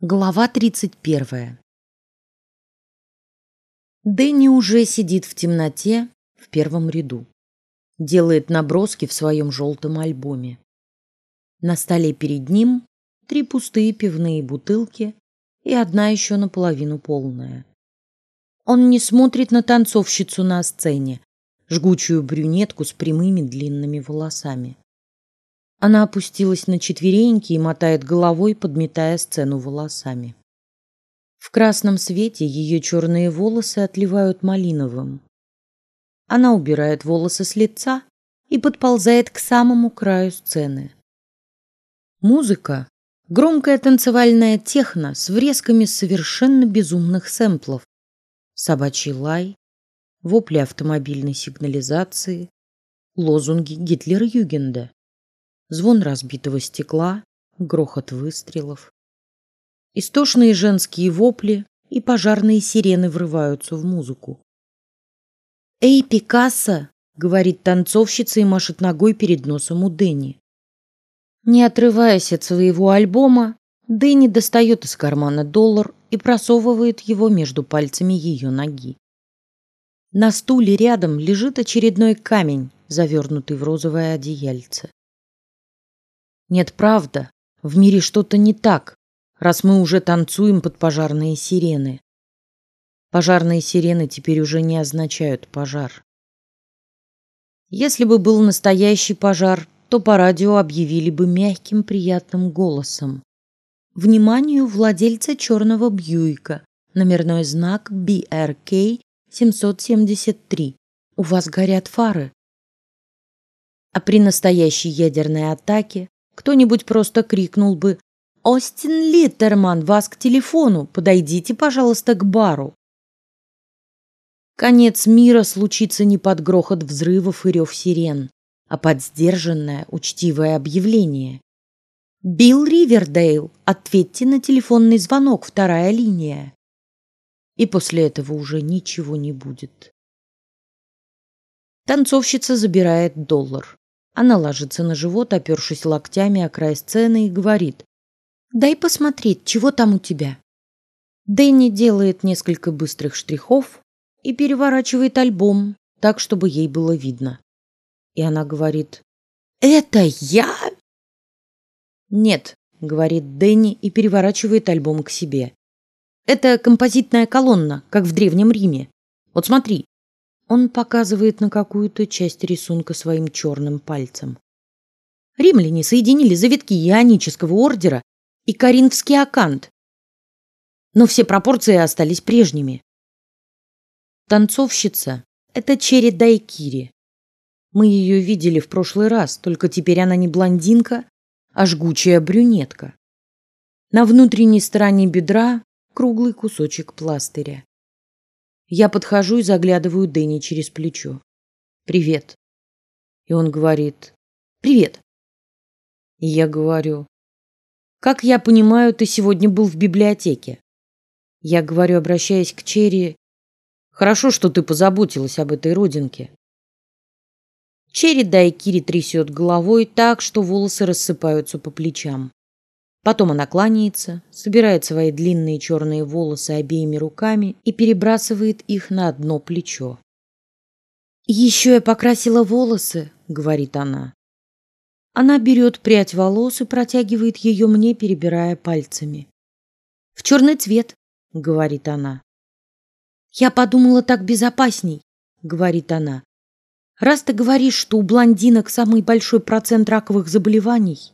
Глава тридцать первая. Дэнни уже сидит в темноте в первом ряду, делает наброски в своем желтом альбоме. На столе перед ним три пустые пивные бутылки и одна еще наполовину полная. Он не смотрит на танцовщицу на сцене, жгучую брюнетку с прямыми длинными волосами. Она опустилась на четвереньки и мотает головой, подметая сцену волосами. В красном свете ее черные волосы отливают малиновым. Она убирает волосы с лица и подползает к самому краю сцены. Музыка — громкая танцевальная техно с врезками совершенно безумных сэмплов. Собачий лай, вопли автомобильной сигнализации, лозунги Гитлер-Югенда звон разбитого стекла, грохот выстрелов. Истошные женские вопли и пожарные сирены врываются в музыку. «Эй, Пикассо!» — говорит танцовщица и машет ногой перед носом у Дэнни. Не отрываясь от своего альбома, Дэнни достает из кармана доллар и просовывает его между пальцами ее ноги. На стуле рядом лежит очередной камень, завернутый в розовое одеяльце. Нет, правда, в мире что-то не так, раз мы уже танцуем под пожарные сирены. Пожарные сирены теперь уже не означают пожар. Если бы был настоящий пожар, то по радио объявили бы мягким приятным голосом: "Вниманию владельца черного Бьюика, номерной знак BRK 773. У вас горят фары". А при настоящей ядерной атаке кто-нибудь просто крикнул бы «Остин Литтерман, вас к телефону! Подойдите, пожалуйста, к бару!» Конец мира случится не под грохот взрывов и рев сирен, а под сдержанное, учтивое объявление. «Билл Ривердейл, ответьте на телефонный звонок, вторая линия!» И после этого уже ничего не будет. Танцовщица забирает доллар. Она ложится на живот, опершись локтями о край сцены, и говорит: "Дай посмотреть, чего там у тебя". Дэнни делает несколько быстрых штрихов и переворачивает альбом так, чтобы ей было видно. И она говорит: "Это я?" "Нет", говорит Дэнни и переворачивает альбом к себе. "Это композитная колонна, как в древнем Риме. Вот смотри, он показывает на какую-то часть рисунка своим черным пальцем. Римляне соединили завитки ионического ордера и коринфский акант, но все пропорции остались прежними. Танцовщица – это Черри Дайкири. Мы ее видели в прошлый раз, только теперь она не блондинка, а жгучая брюнетка. На внутренней стороне бедра круглый кусочек пластыря. Я подхожу и заглядываю Дэнни через плечо. Привет. И он говорит: Привет. И я говорю: Как я понимаю, ты сегодня был в библиотеке. Я говорю, обращаясь к Черри: Хорошо, что ты позаботилась об этой родинке. Черри Дайкири трясет головой так, что волосы рассыпаются по плечам. Потом она кланяется, собирает свои длинные черные волосы обеими руками и перебрасывает их на одно плечо. Еще я покрасила волосы, говорит она. Она берет прядь волос и протягивает ее мне, перебирая пальцами. В черный цвет, говорит она. Я подумала так безопасней, говорит она. Раз ты говоришь, что у блондинок самый большой процент раковых заболеваний,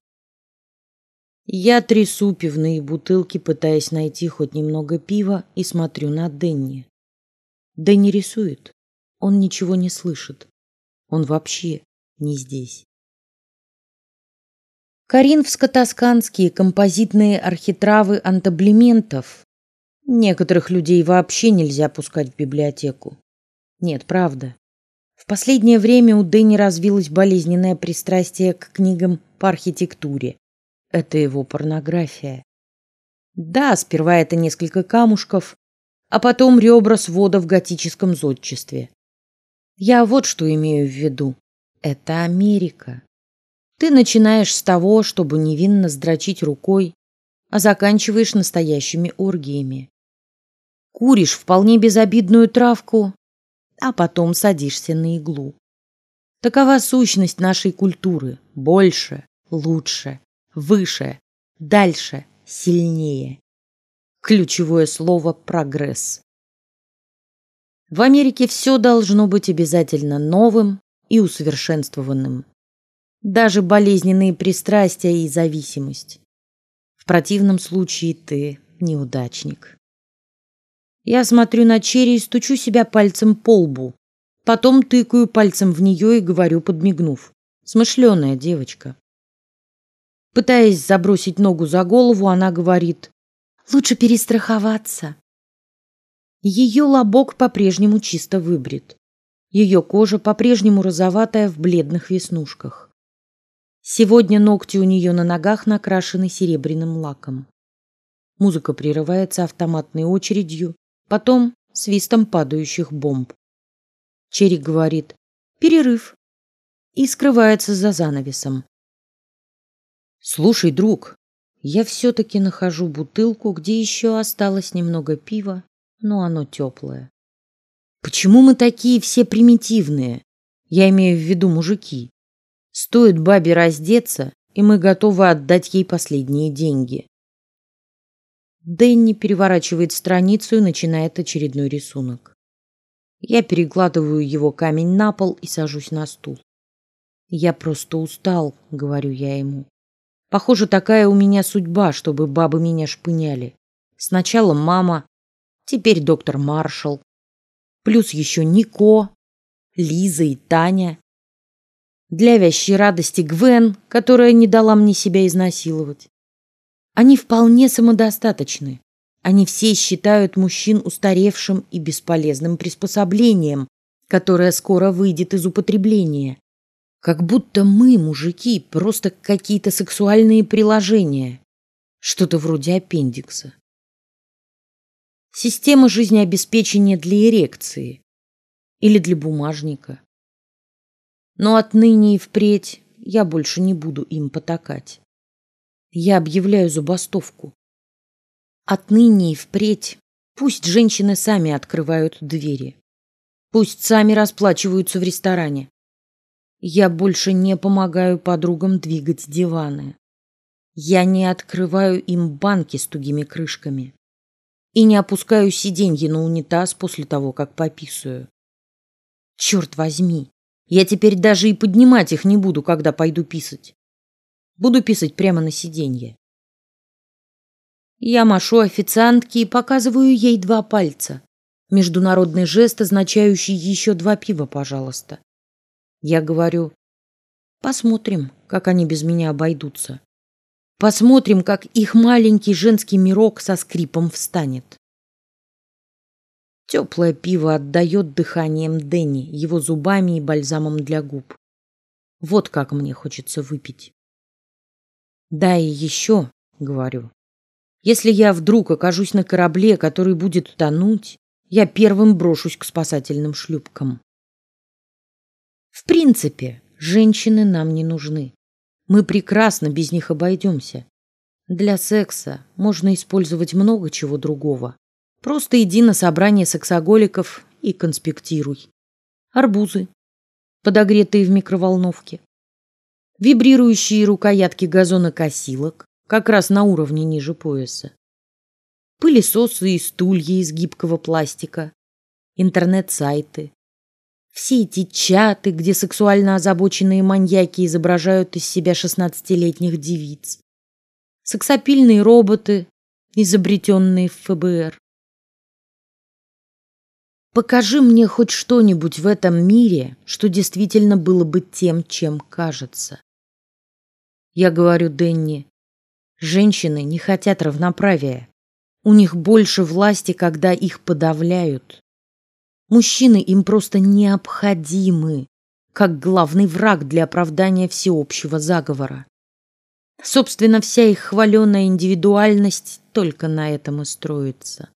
я трясу пивные бутылки, пытаясь найти хоть немного пива, и смотрю на Дэнни. Дэнни рисует. Он ничего не слышит. Он вообще не здесь. Каринфско-тосканские композитные архитравы антаблементов. Некоторых людей вообще нельзя пускать в библиотеку. Нет, правда. В последнее время у Дэнни развилось болезненное пристрастие к книгам по архитектуре это его порнография. Да, сперва это несколько камушков, а потом ребра свода в готическом зодчестве. Я вот что имею в виду. Это Америка. Ты начинаешь с того, чтобы невинно сдрочить рукой, а заканчиваешь настоящими оргиями. Куришь вполне безобидную травку, а потом садишься на иглу. Такова сущность нашей культуры: больше, лучше, выше, дальше, сильнее. Ключевое слово прогресс. В Америке все должно быть обязательно новым и усовершенствованным. Даже болезненные пристрастия и зависимость. В противном случае ты неудачник. Я смотрю на Черри и стучу себя пальцем по лбу. Потом тыкаю пальцем в нее и говорю, подмигнув: "Смышленая девочка". Пытаясь забросить ногу за голову, она говорит: "Лучше перестраховаться". Ее лобок по-прежнему чисто выбрит. Ее кожа по-прежнему розоватая в бледных веснушках. Сегодня ногти у нее на ногах накрашены серебряным лаком. Музыка прерывается автоматной очередью, потом свистом падающих бомб. Черри говорит «Перерыв» и скрывается за занавесом. Слушай, друг, я все-таки нахожу бутылку, где еще осталось немного пива но оно теплое. Почему мы такие все примитивные? Я имею в виду мужики. Стоит бабе раздеться, и мы готовы отдать ей последние деньги. Дэнни переворачивает страницу и начинает очередной рисунок. Я перекладываю его камень на пол и сажусь на стул. Я просто устал, говорю я ему. Похоже, такая у меня судьба, чтобы бабы меня шпыняли. Сначала мама, теперь доктор Маршал, плюс еще Нико, Лиза и Таня. Для вящей радости Гвен, которая не дала мне себя изнасиловать. Они вполне самодостаточны. Они все считают мужчин устаревшим и бесполезным приспособлением, которое скоро выйдет из употребления. Как будто мы, мужики, просто какие-то сексуальные приложения, что-то вроде аппендикса. Система жизнеобеспечения для эрекции или для бумажника. Но отныне и впредь я больше не буду им потакать. Я объявляю забастовку. Отныне и впредь пусть женщины сами открывают двери, пусть сами расплачиваются в ресторане. Я больше не помогаю подругам двигать диваны. Я не открываю им банки с тугими крышками и не опускаю сиденье на унитаз после того, как пописаю. Черт возьми, я теперь даже и поднимать их не буду, когда пойду писать. Буду писать прямо на сиденье. Я машу официантке и показываю ей два пальца. Международный жест, означающий еще два пива, пожалуйста. Я говорю, посмотрим, как они без меня обойдутся. Посмотрим, как их маленький женский мирок со скрипом встанет. Теплое пиво отдает дыханием Дэнни, его зубами и бальзамом для губ. Вот как мне хочется выпить. Да и еще, говорю, если я вдруг окажусь на корабле, который будет тонуть, я первым брошусь к спасательным шлюпкам. В принципе, женщины нам не нужны. Мы прекрасно без них обойдемся. Для секса можно использовать много чего другого. Просто иди на собрание сексоголиков и конспектируй. Арбузы, подогретые в микроволновке, вибрирующие рукоятки газонокосилок, как раз на уровне ниже пояса, пылесосы и стулья из гибкого пластика, интернет-сайты, все эти чаты, где сексуально озабоченные маньяки изображают из себя шестнадцатилетних девиц. Сексапильные роботы, изобретенные в ФБР. Покажи мне хоть что-нибудь в этом мире, что действительно было бы тем, чем кажется. Я говорю Денни, женщины не хотят равноправия. У них больше власти, когда их подавляют. Мужчины им просто необходимы, как главный враг для оправдания всеобщего заговора. Собственно, вся их хваленая индивидуальность только на этом и строится.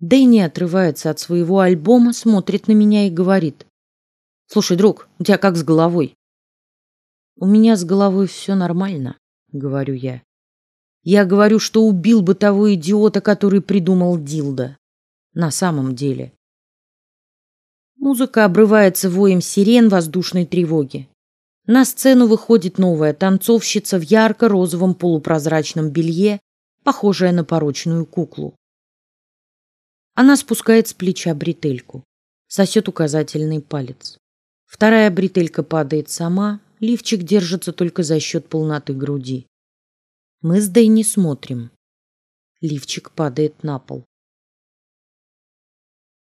Дэнни отрывается от своего альбома, смотрит на меня и говорит: "Слушай, друг, у тебя как с головой?" "У меня с головой все нормально", говорю я. Я говорю, что убил бы того идиота, который придумал Дилда. На самом деле. Музыка обрывается воем сирен воздушной тревоги. На сцену выходит новая танцовщица в ярко-розовом полупрозрачном белье, похожая на порочную куклу. Она спускает с плеча бретельку, сосет указательный палец. Вторая бретелька падает сама, лифчик держится только за счет полноты груди. Мы с Дэнни смотрим. Лифчик падает на пол.